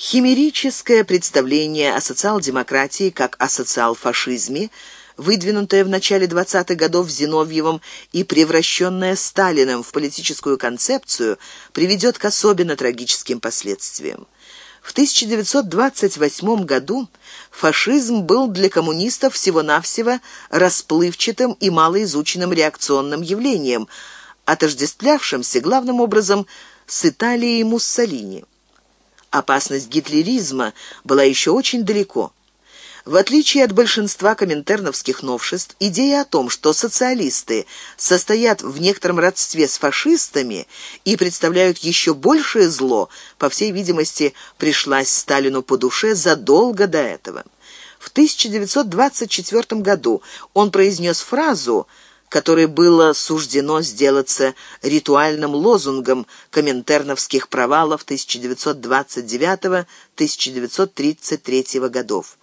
Химерическое представление о социал-демократии как о социал-фашизме, выдвинутое в начале 20-х годов Зиновьевым и превращенное Сталиным в политическую концепцию, приведет к особенно трагическим последствиям. В 1928 году фашизм был для коммунистов всего-навсего расплывчатым и малоизученным реакционным явлением, отождествлявшимся главным образом с Италией Муссолини опасность гитлеризма была еще очень далеко. В отличие от большинства коминтерновских новшеств, идея о том, что социалисты состоят в некотором родстве с фашистами и представляют еще большее зло, по всей видимости, пришлась Сталину по душе задолго до этого. В 1924 году он произнес фразу «Связь» которой было суждено сделаться ритуальным лозунгом коминтерновских провалов 1929-1933 годов.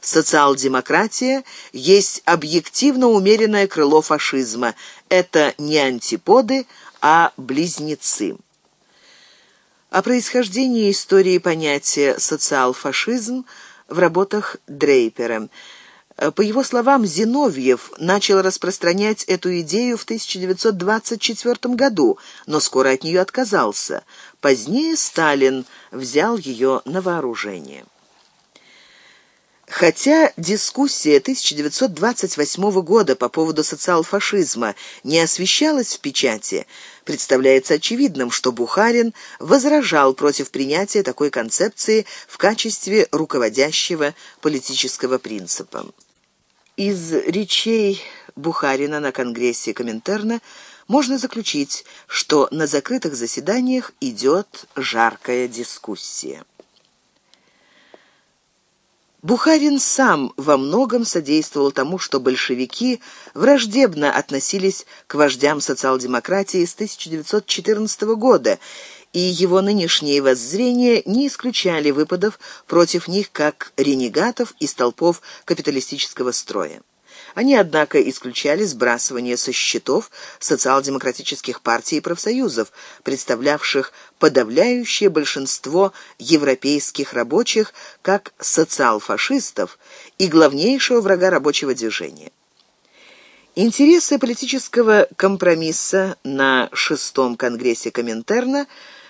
Социал-демократия есть объективно умеренное крыло фашизма. Это не антиподы, а близнецы. О происхождении истории понятия «социал-фашизм» в работах Дрейпера – по его словам, Зиновьев начал распространять эту идею в 1924 году, но скоро от нее отказался. Позднее Сталин взял ее на вооружение. Хотя дискуссия 1928 года по поводу социал-фашизма не освещалась в печати, представляется очевидным, что Бухарин возражал против принятия такой концепции в качестве руководящего политического принципа. Из речей Бухарина на Конгрессе Коминтерна можно заключить, что на закрытых заседаниях идет жаркая дискуссия. Бухарин сам во многом содействовал тому, что большевики враждебно относились к вождям социал-демократии с 1914 года, и его нынешние воззрения не исключали выпадов против них как ренегатов из толпов капиталистического строя. Они, однако, исключали сбрасывание со счетов социал-демократических партий и профсоюзов, представлявших подавляющее большинство европейских рабочих как социал-фашистов и главнейшего врага рабочего движения. Интересы политического компромисса на шестом конгрессе Коминтерна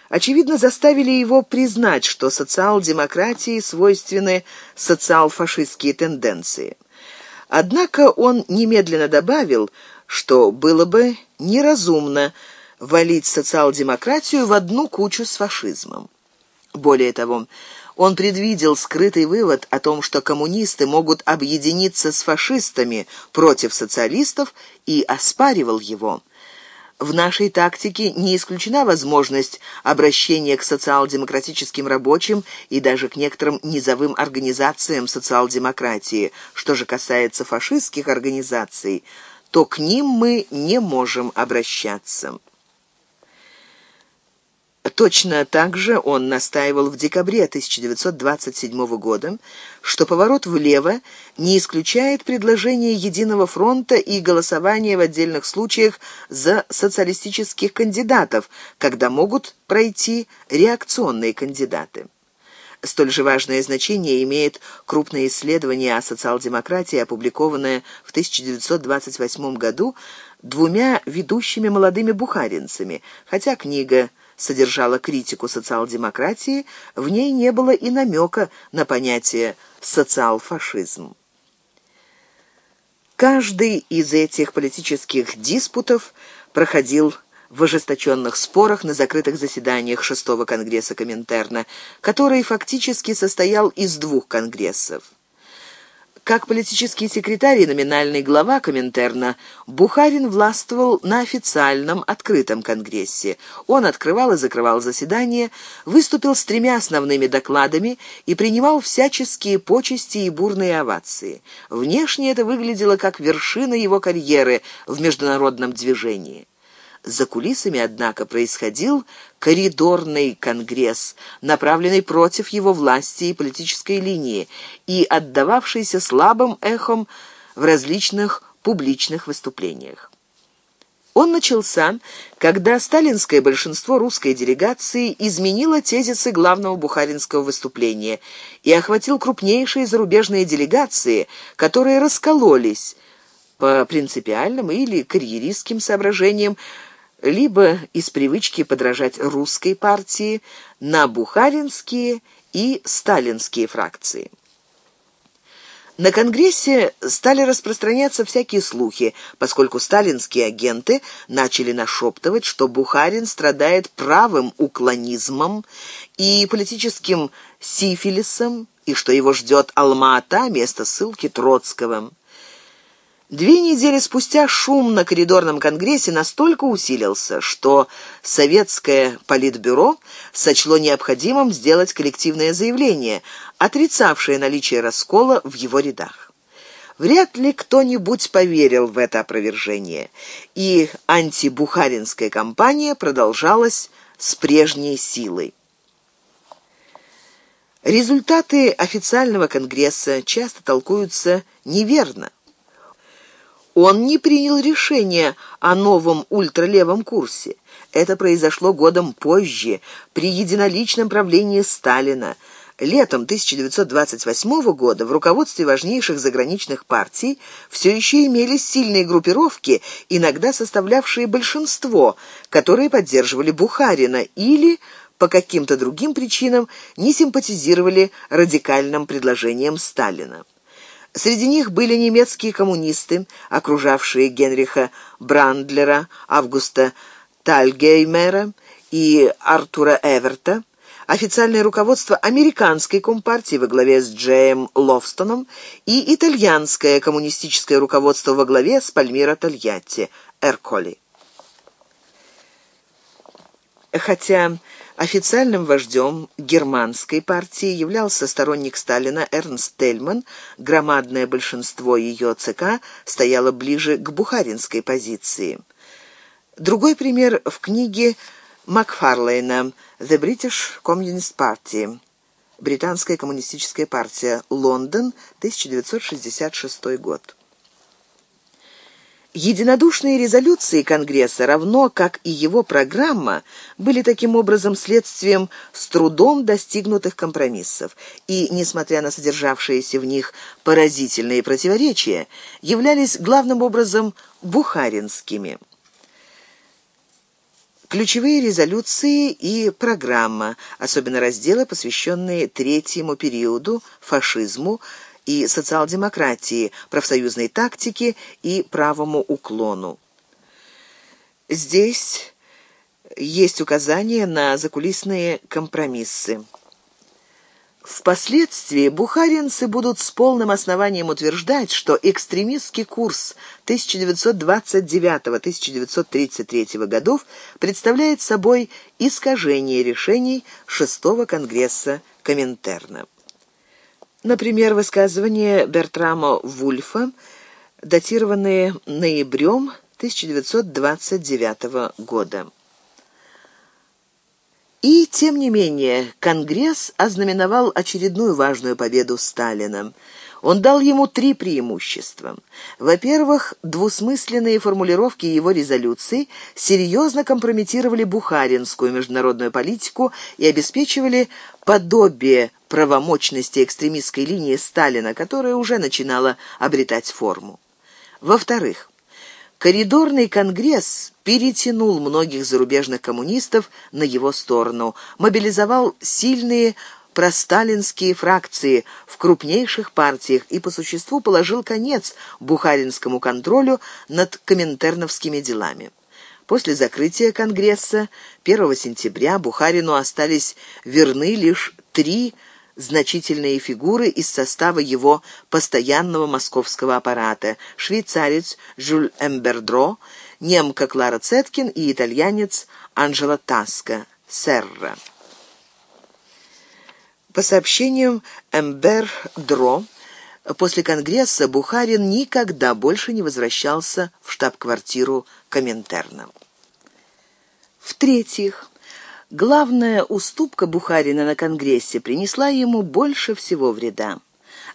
очевидно заставили его признать, что социал-демократии свойственны социал-фашистские тенденции. Однако он немедленно добавил, что было бы неразумно валить социал-демократию в одну кучу с фашизмом. Более того, он предвидел скрытый вывод о том, что коммунисты могут объединиться с фашистами против социалистов и оспаривал его. В нашей тактике не исключена возможность обращения к социал-демократическим рабочим и даже к некоторым низовым организациям социал-демократии. Что же касается фашистских организаций, то к ним мы не можем обращаться. Точно так же он настаивал в декабре 1927 года, что поворот влево не исключает предложение Единого фронта и голосование в отдельных случаях за социалистических кандидатов, когда могут пройти реакционные кандидаты. Столь же важное значение имеет крупное исследование о социал-демократии, опубликованное в 1928 году двумя ведущими молодыми бухаринцами, хотя книга содержала критику социал-демократии, в ней не было и намека на понятие «социал-фашизм». Каждый из этих политических диспутов проходил в ожесточенных спорах на закрытых заседаниях шестого конгресса Коминтерна, который фактически состоял из двух конгрессов. Как политический секретарь и номинальный глава Коминтерна, Бухарин властвовал на официальном открытом конгрессе. Он открывал и закрывал заседания, выступил с тремя основными докладами и принимал всяческие почести и бурные овации. Внешне это выглядело как вершина его карьеры в международном движении. За кулисами, однако, происходил коридорный конгресс, направленный против его власти и политической линии и отдававшийся слабым эхом в различных публичных выступлениях. Он начался, когда сталинское большинство русской делегации изменило тезисы главного бухаринского выступления и охватил крупнейшие зарубежные делегации, которые раскололись по принципиальным или карьеристским соображениям, либо из привычки подражать русской партии на бухаринские и сталинские фракции. На Конгрессе стали распространяться всякие слухи, поскольку сталинские агенты начали нашептывать, что Бухарин страдает правым уклонизмом и политическим сифилисом, и что его ждет Алма-Ата, место ссылки Троцкого. Две недели спустя шум на коридорном конгрессе настолько усилился, что советское политбюро сочло необходимым сделать коллективное заявление, отрицавшее наличие раскола в его рядах. Вряд ли кто-нибудь поверил в это опровержение, и антибухаринская кампания продолжалась с прежней силой. Результаты официального конгресса часто толкуются неверно. Он не принял решение о новом ультралевом курсе. Это произошло годом позже, при единоличном правлении Сталина. Летом 1928 года в руководстве важнейших заграничных партий все еще имелись сильные группировки, иногда составлявшие большинство, которые поддерживали Бухарина или по каким-то другим причинам не симпатизировали радикальным предложениям Сталина. Среди них были немецкие коммунисты, окружавшие Генриха Брандлера, Августа Тальгеймера и Артура Эверта, официальное руководство американской компартии во главе с Джеем Ловстоном и итальянское коммунистическое руководство во главе с Пальмиро Тольятти, Эрколи. Хотя Официальным вождем германской партии являлся сторонник Сталина Эрнст Тельман. Громадное большинство ее ЦК стояло ближе к бухаринской позиции. Другой пример в книге Макфарлейна «The British Communist Party» Британская коммунистическая партия, Лондон, 1966 год. Единодушные резолюции Конгресса, равно как и его программа, были таким образом следствием с трудом достигнутых компромиссов и, несмотря на содержавшиеся в них поразительные противоречия, являлись главным образом бухаринскими. Ключевые резолюции и программа, особенно разделы, посвященные третьему периоду, фашизму, и социал-демократии, профсоюзной тактике и правому уклону. Здесь есть указания на закулисные компромиссы. Впоследствии бухаринцы будут с полным основанием утверждать, что экстремистский курс 1929-1933 годов представляет собой искажение решений шестого конгресса Коминтерна. Например, высказывания Бертрама Вульфа, датированные ноябрем 1929 года. И, тем не менее, Конгресс ознаменовал очередную важную победу Сталина. Он дал ему три преимущества. Во-первых, двусмысленные формулировки его резолюций серьезно компрометировали бухаринскую международную политику и обеспечивали подобие правомочности экстремистской линии Сталина, которая уже начинала обретать форму. Во-вторых, коридорный конгресс перетянул многих зарубежных коммунистов на его сторону, мобилизовал сильные просталинские фракции в крупнейших партиях и по существу положил конец бухаринскому контролю над коминтерновскими делами. После закрытия Конгресса 1 сентября Бухарину остались верны лишь три значительные фигуры из состава его постоянного московского аппарата – швейцарец Жюль Эмбердро, немка Клара Цеткин и итальянец Анджело Таско, Серра. По сообщениям Эмбердро, после Конгресса Бухарин никогда больше не возвращался в штаб-квартиру Коминтерна. В-третьих, Главная уступка Бухарина на Конгрессе принесла ему больше всего вреда.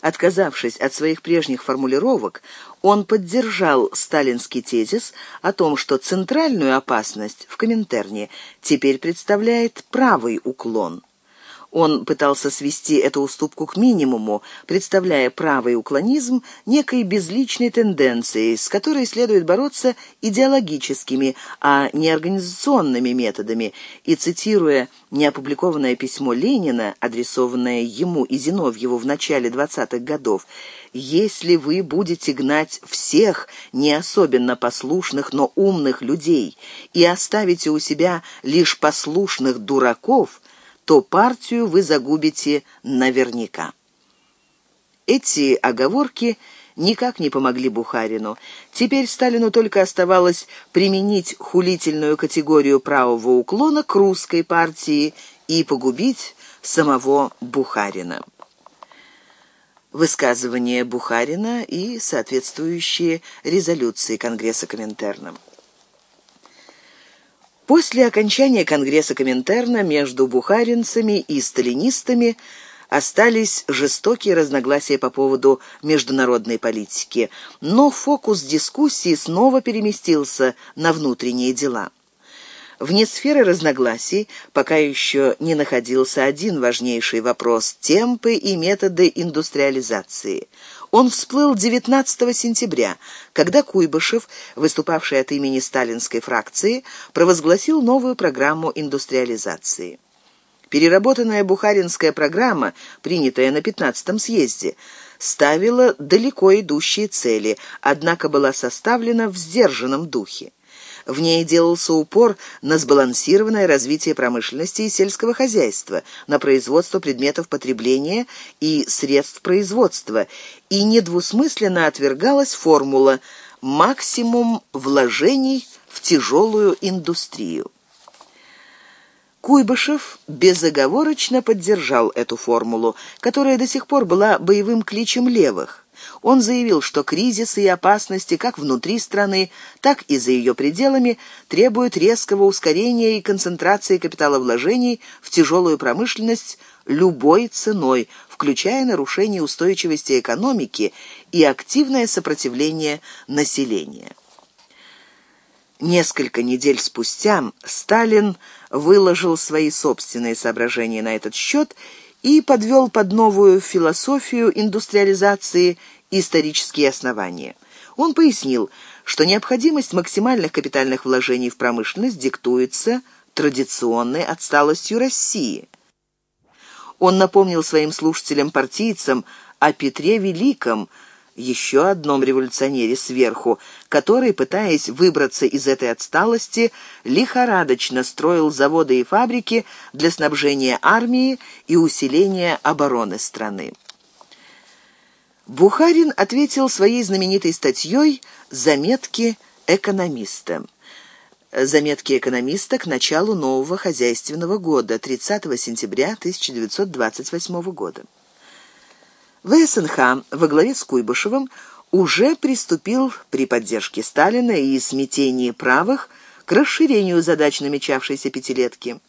Отказавшись от своих прежних формулировок, он поддержал сталинский тезис о том, что центральную опасность в Коминтерне теперь представляет правый уклон. Он пытался свести эту уступку к минимуму, представляя правый уклонизм некой безличной тенденцией, с которой следует бороться идеологическими, а не организационными методами, и, цитируя неопубликованное письмо Ленина, адресованное ему и Зиновьеву в начале 20-х годов, «Если вы будете гнать всех не особенно послушных, но умных людей и оставите у себя лишь послушных дураков», то партию вы загубите наверняка. Эти оговорки никак не помогли Бухарину. Теперь Сталину только оставалось применить хулительную категорию правого уклона к русской партии и погубить самого Бухарина. Высказывание Бухарина и соответствующие резолюции Конгресса Коминтерна. После окончания Конгресса Коминтерна между бухаринцами и сталинистами остались жестокие разногласия по поводу международной политики, но фокус дискуссии снова переместился на внутренние дела. Вне сферы разногласий пока еще не находился один важнейший вопрос – темпы и методы индустриализации – он всплыл 19 сентября, когда Куйбышев, выступавший от имени сталинской фракции, провозгласил новую программу индустриализации. Переработанная бухаринская программа, принятая на 15-м съезде, ставила далеко идущие цели, однако была составлена в сдержанном духе. В ней делался упор на сбалансированное развитие промышленности и сельского хозяйства, на производство предметов потребления и средств производства, и недвусмысленно отвергалась формула «максимум вложений в тяжелую индустрию». Куйбышев безоговорочно поддержал эту формулу, которая до сих пор была боевым кличем левых. Он заявил, что кризисы и опасности как внутри страны, так и за ее пределами требуют резкого ускорения и концентрации капиталовложений в тяжелую промышленность любой ценой, включая нарушение устойчивости экономики и активное сопротивление населения. Несколько недель спустя Сталин выложил свои собственные соображения на этот счет и подвел под новую философию индустриализации исторические основания. Он пояснил, что необходимость максимальных капитальных вложений в промышленность диктуется традиционной отсталостью России. Он напомнил своим слушателям-партийцам о Петре Великом, еще одном революционере сверху, который, пытаясь выбраться из этой отсталости, лихорадочно строил заводы и фабрики для снабжения армии и усиления обороны страны. Бухарин ответил своей знаменитой статьей «Заметки экономиста». Заметки экономиста к началу нового хозяйственного года, 30 сентября 1928 года. ВСНХ во главе с Куйбышевым уже приступил при поддержке Сталина и смятении правых к расширению задач намечавшейся пятилетки.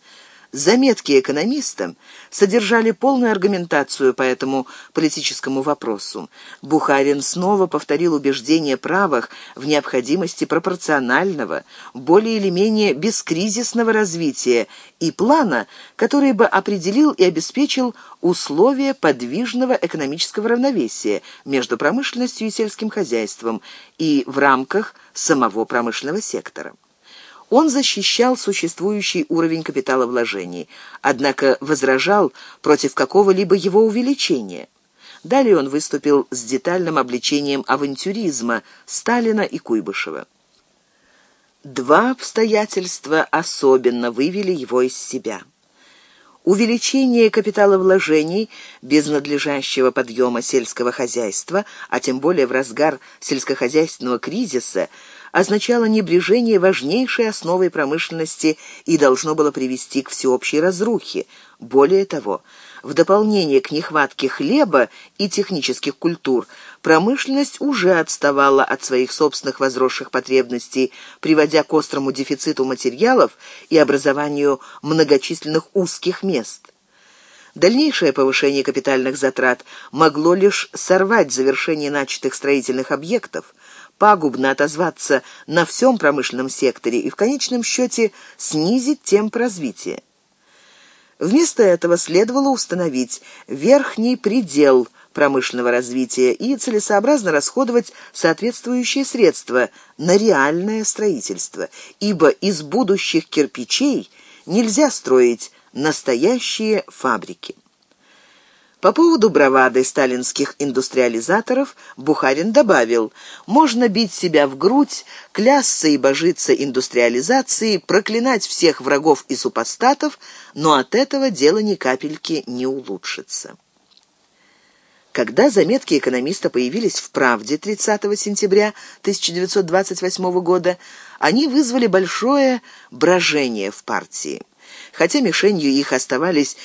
Заметки экономиста содержали полную аргументацию по этому политическому вопросу. Бухарин снова повторил убеждение правых в необходимости пропорционального, более или менее бескризисного развития и плана, который бы определил и обеспечил условия подвижного экономического равновесия между промышленностью и сельским хозяйством и в рамках самого промышленного сектора. Он защищал существующий уровень капиталовложений, однако возражал против какого-либо его увеличения. Далее он выступил с детальным обличением авантюризма Сталина и Куйбышева. Два обстоятельства особенно вывели его из себя. Увеличение капиталовложений без надлежащего подъема сельского хозяйства, а тем более в разгар сельскохозяйственного кризиса – означало небрежение важнейшей основой промышленности и должно было привести к всеобщей разрухе. Более того, в дополнение к нехватке хлеба и технических культур, промышленность уже отставала от своих собственных возросших потребностей, приводя к острому дефициту материалов и образованию многочисленных узких мест. Дальнейшее повышение капитальных затрат могло лишь сорвать завершение начатых строительных объектов, пагубно отозваться на всем промышленном секторе и в конечном счете снизить темп развития. Вместо этого следовало установить верхний предел промышленного развития и целесообразно расходовать соответствующие средства на реальное строительство, ибо из будущих кирпичей нельзя строить настоящие фабрики. По поводу бравады сталинских индустриализаторов Бухарин добавил, можно бить себя в грудь, клясться и божиться индустриализацией, проклинать всех врагов и супостатов, но от этого дело ни капельки не улучшится. Когда заметки экономиста появились в «Правде» 30 сентября 1928 года, они вызвали большое брожение в партии. Хотя мишенью их оставались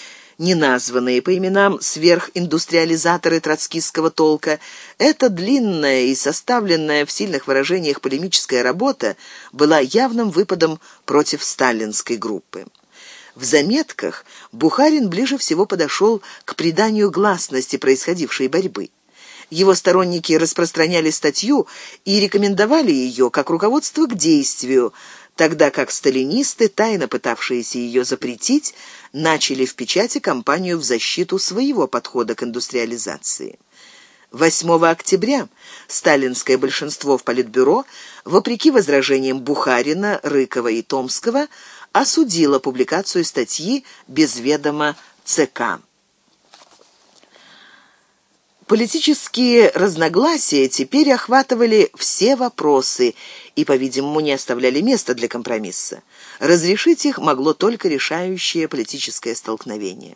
неназванные по именам сверхиндустриализаторы троцкистского толка, эта длинная и составленная в сильных выражениях полемическая работа была явным выпадом против сталинской группы. В заметках Бухарин ближе всего подошел к приданию гласности происходившей борьбы. Его сторонники распространяли статью и рекомендовали ее как руководство к действию, тогда как сталинисты, тайно пытавшиеся ее запретить, начали в печати кампанию в защиту своего подхода к индустриализации. 8 октября сталинское большинство в Политбюро, вопреки возражениям Бухарина, Рыкова и Томского, осудило публикацию статьи без ведома ЦК. Политические разногласия теперь охватывали все вопросы и, по-видимому, не оставляли места для компромисса. Разрешить их могло только решающее политическое столкновение.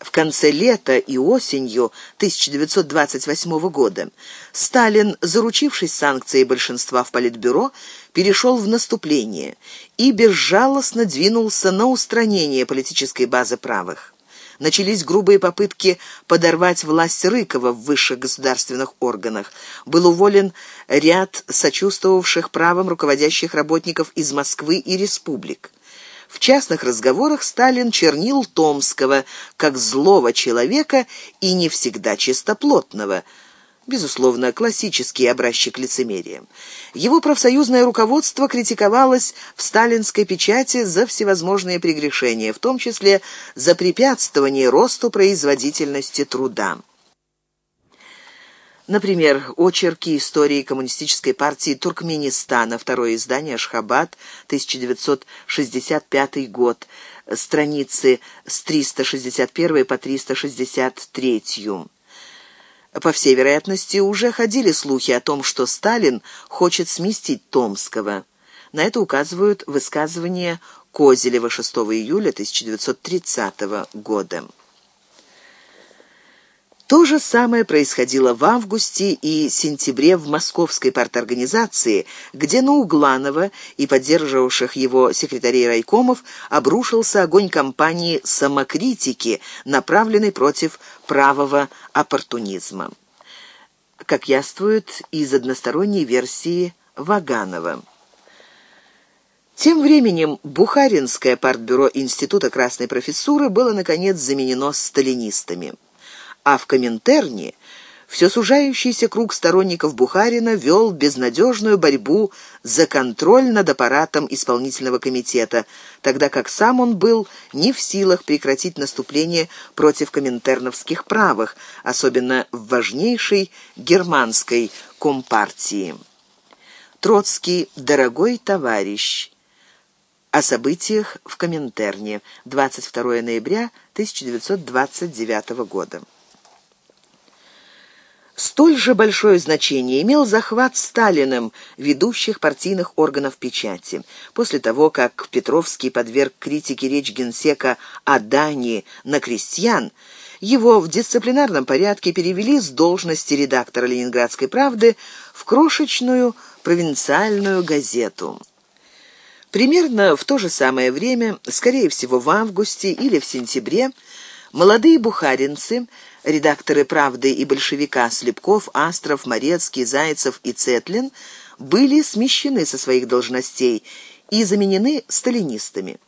В конце лета и осенью 1928 года Сталин, заручившись санкцией большинства в Политбюро, перешел в наступление и безжалостно двинулся на устранение политической базы правых начались грубые попытки подорвать власть Рыкова в высших государственных органах. Был уволен ряд сочувствовавших правым руководящих работников из Москвы и республик. В частных разговорах Сталин чернил Томского как злого человека и не всегда чистоплотного – безусловно, классический образчик лицемерия. Его профсоюзное руководство критиковалось в сталинской печати за всевозможные прегрешения, в том числе за препятствование росту производительности труда. Например, очерки истории коммунистической партии Туркменистана, второе издание «Ашхабад», 1965 год, страницы с 361 по 363. По всей вероятности, уже ходили слухи о том, что Сталин хочет сместить Томского. На это указывают высказывания Козелева 6 июля 1930 года. То же самое происходило в августе и сентябре в московской парторганизации, где на Угланова и поддерживавших его секретарей райкомов обрушился огонь кампании самокритики, направленной против правого оппортунизма. Как яствует из односторонней версии Ваганова. Тем временем Бухаринское партбюро Института Красной Профессуры было, наконец, заменено сталинистами а в Коминтерне все сужающийся круг сторонников Бухарина вел безнадежную борьбу за контроль над аппаратом исполнительного комитета, тогда как сам он был не в силах прекратить наступление против коминтерновских правых, особенно в важнейшей германской компартии. Троцкий «Дорогой товарищ» о событиях в Коминтерне, 22 ноября 1929 года. Столь же большое значение имел захват Сталиным ведущих партийных органов печати. После того, как Петровский подверг критике речь генсека о Дании на крестьян, его в дисциплинарном порядке перевели с должности редактора «Ленинградской правды» в крошечную провинциальную газету. Примерно в то же самое время, скорее всего в августе или в сентябре, молодые бухаринцы – редакторы «Правды» и «Большевика» Слепков, Астров, Морецкий, Зайцев и Цетлин были смещены со своих должностей и заменены сталинистами.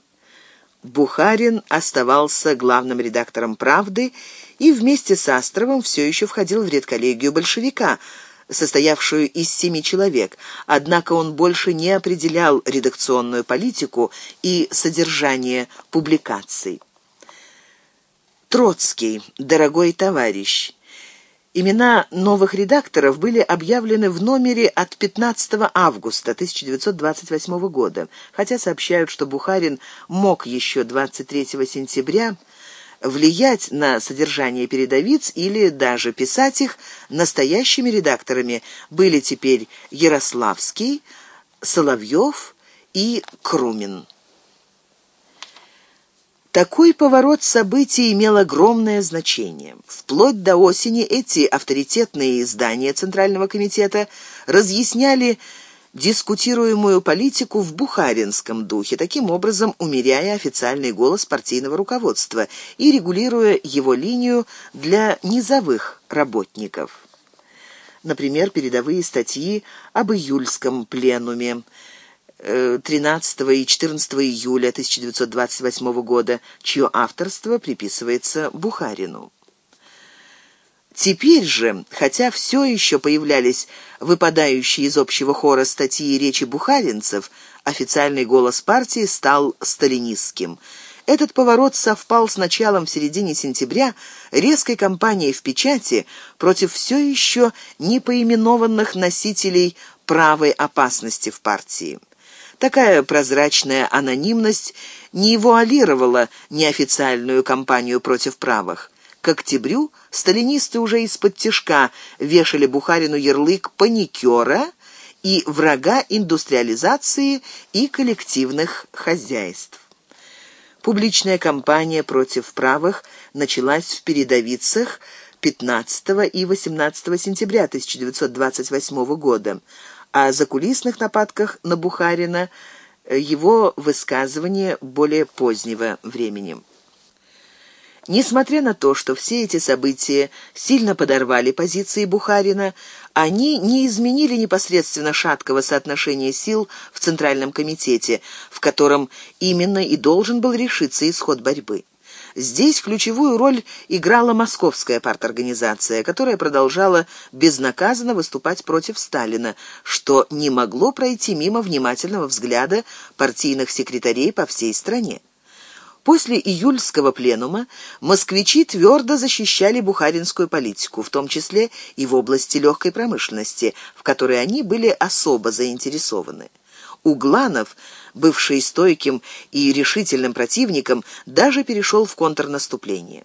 Бухарин оставался главным редактором «Правды» и вместе с Астровым все еще входил в редколлегию большевика, состоявшую из семи человек, однако он больше не определял редакционную политику и содержание публикаций. Троцкий, дорогой товарищ, Имена новых редакторов были объявлены в номере от 15 августа 1928 года, хотя сообщают, что Бухарин мог еще 23 сентября влиять на содержание передовиц или даже писать их, настоящими редакторами были теперь Ярославский, Соловьев и Крумин. Такой поворот событий имел огромное значение. Вплоть до осени эти авторитетные издания Центрального комитета разъясняли дискутируемую политику в бухаринском духе, таким образом умеряя официальный голос партийного руководства и регулируя его линию для низовых работников. Например, передовые статьи об июльском пленуме – 13 и 14 июля 1928 года, чье авторство приписывается Бухарину. Теперь же, хотя все еще появлялись выпадающие из общего хора статьи и речи бухаринцев, официальный голос партии стал сталинистским. Этот поворот совпал с началом в середине сентября резкой кампании в печати против все еще не поименованных носителей правой опасности в партии. Такая прозрачная анонимность не вуалировала неофициальную кампанию против правых. К октябрю сталинисты уже из-под тишка вешали Бухарину ярлык паникера и врага индустриализации и коллективных хозяйств. Публичная кампания против правых началась в передовицах 15 и 18 сентября 1928 года. О закулисных нападках на Бухарина его высказывание более позднего времени. Несмотря на то, что все эти события сильно подорвали позиции Бухарина, они не изменили непосредственно шаткого соотношения сил в Центральном комитете, в котором именно и должен был решиться исход борьбы. Здесь ключевую роль играла московская парторганизация, которая продолжала безнаказанно выступать против Сталина, что не могло пройти мимо внимательного взгляда партийных секретарей по всей стране. После июльского пленума москвичи твердо защищали бухаринскую политику, в том числе и в области легкой промышленности, в которой они были особо заинтересованы. Угланов, бывший стойким и решительным противником, даже перешел в контрнаступление.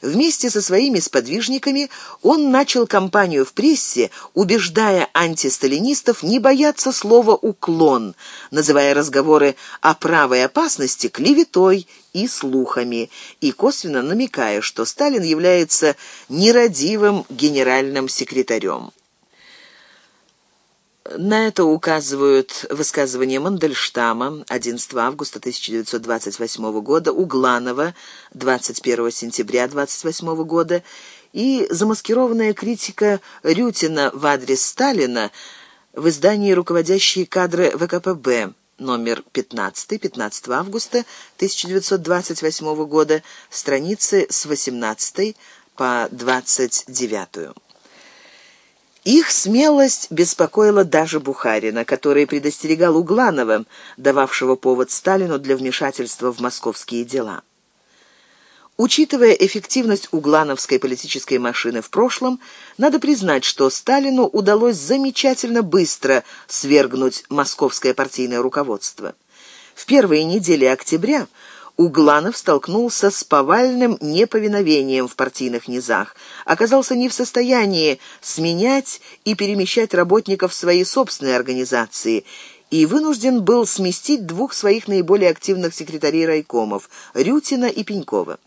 Вместе со своими сподвижниками он начал кампанию в прессе, убеждая антисталинистов не бояться слова «уклон», называя разговоры о правой опасности клеветой и слухами, и косвенно намекая, что Сталин является нерадивым генеральным секретарем. На это указывают высказывания Мандельштама 11 августа 1928 года, Угланова 21 сентября 1928 года и замаскированная критика Рютина в адрес Сталина в издании «Руководящие кадры ВКПБ» номер 15, 15 августа 1928 года, страницы с 18 по 29. Их смелость беспокоила даже Бухарина, который предостерегал Угланова, дававшего повод Сталину для вмешательства в московские дела. Учитывая эффективность углановской политической машины в прошлом, надо признать, что Сталину удалось замечательно быстро свергнуть московское партийное руководство. В первые недели октября Угланов столкнулся с повальным неповиновением в партийных низах, оказался не в состоянии сменять и перемещать работников в свои собственные организации и вынужден был сместить двух своих наиболее активных секретарей райкомов – Рютина и Пенькова.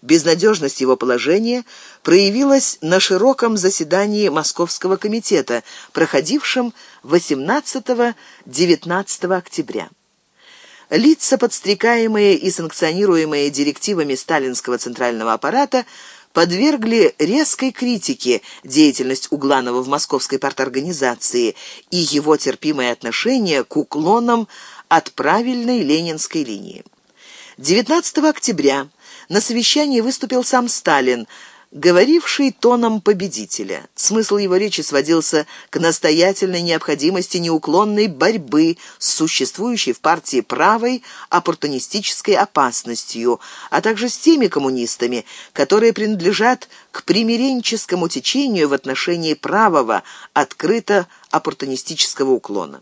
Безнадежность его положения проявилась на широком заседании Московского комитета, проходившем 18-19 октября. Лица, подстрекаемые и санкционируемые директивами сталинского центрального аппарата, подвергли резкой критике деятельность Угланова в московской парторганизации и его терпимое отношение к уклонам от правильной ленинской линии. 19 октября на совещании выступил сам Сталин, говоривший тоном победителя. Смысл его речи сводился к настоятельной необходимости неуклонной борьбы с существующей в партии правой оппортунистической опасностью, а также с теми коммунистами, которые принадлежат к примиренческому течению в отношении правого, открыто оппортунистического уклона.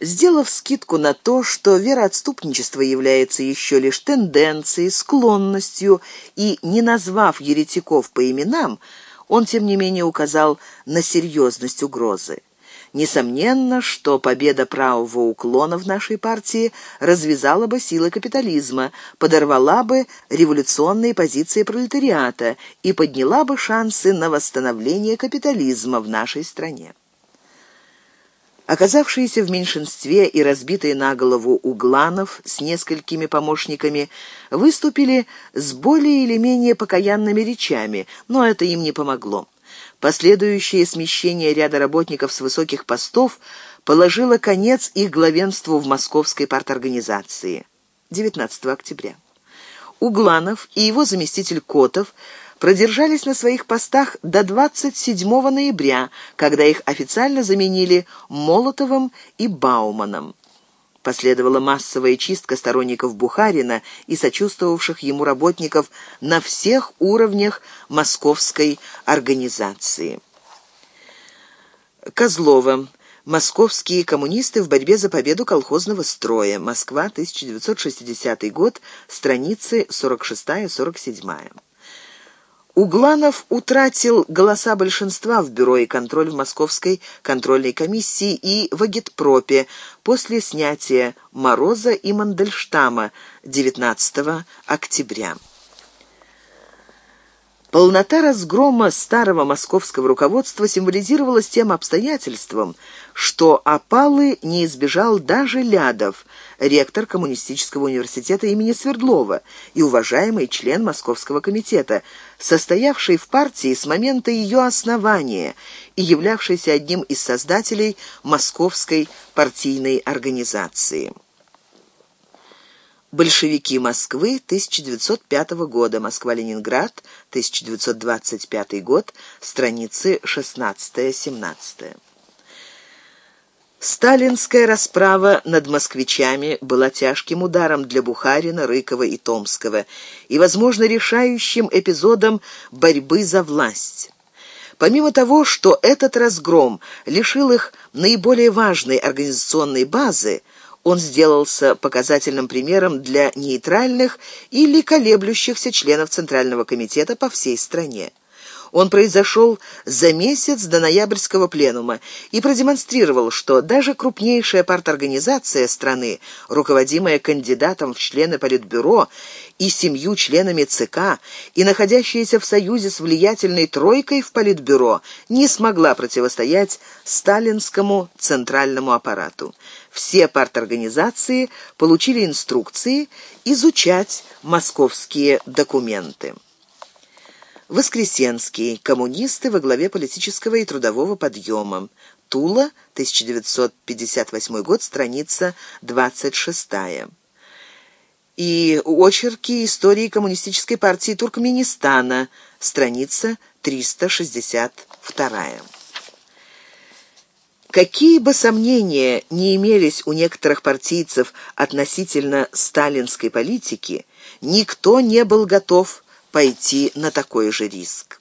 Сделав скидку на то, что вероотступничество является еще лишь тенденцией, склонностью, и не назвав еретиков по именам, он, тем не менее, указал на серьезность угрозы. Несомненно, что победа правого уклона в нашей партии развязала бы силы капитализма, подорвала бы революционные позиции пролетариата и подняла бы шансы на восстановление капитализма в нашей стране. Оказавшиеся в меньшинстве и разбитые на голову угланов с несколькими помощниками выступили с более или менее покаянными речами, но это им не помогло. Последующее смещение ряда работников с высоких постов положило конец их главенству в московской парторганизации 19 октября. Угланов и его заместитель Котов – продержались на своих постах до 27 ноября, когда их официально заменили Молотовым и Бауманом. Последовала массовая чистка сторонников Бухарина и сочувствовавших ему работников на всех уровнях московской организации. Козлова. Московские коммунисты в борьбе за победу колхозного строя. Москва, 1960 год, страницы 46-47. Угланов утратил голоса большинства в бюро и контроль в Московской контрольной комиссии и в агитпропе после снятия Мороза и Мандельштама 19 октября. Полнота разгрома старого московского руководства символизировалась тем обстоятельством, что опалы не избежал даже Лядов, ректор Коммунистического университета имени Свердлова и уважаемый член Московского комитета, состоявший в партии с момента ее основания и являвшийся одним из создателей Московской партийной организации. Большевики Москвы 1905 года. Москва-Ленинград 1925 год. Страницы 16-17. Сталинская расправа над москвичами была тяжким ударом для Бухарина, Рыкова и Томского и, возможно, решающим эпизодом борьбы за власть. Помимо того, что этот разгром лишил их наиболее важной организационной базы, он сделался показательным примером для нейтральных или колеблющихся членов Центрального комитета по всей стране. Он произошел за месяц до ноябрьского пленума и продемонстрировал, что даже крупнейшая парторганизация страны, руководимая кандидатом в члены Политбюро и семью членами ЦК, и находящаяся в союзе с влиятельной тройкой в Политбюро, не смогла противостоять сталинскому центральному аппарату. Все парторганизации получили инструкции изучать московские документы. Воскресенский. Коммунисты во главе политического и трудового подъема. Тула, 1958 год, страница 26. И очерки истории коммунистической партии Туркменистана, страница 362. Какие бы сомнения не имелись у некоторых партийцев относительно сталинской политики, никто не был готов пойти на такой же риск.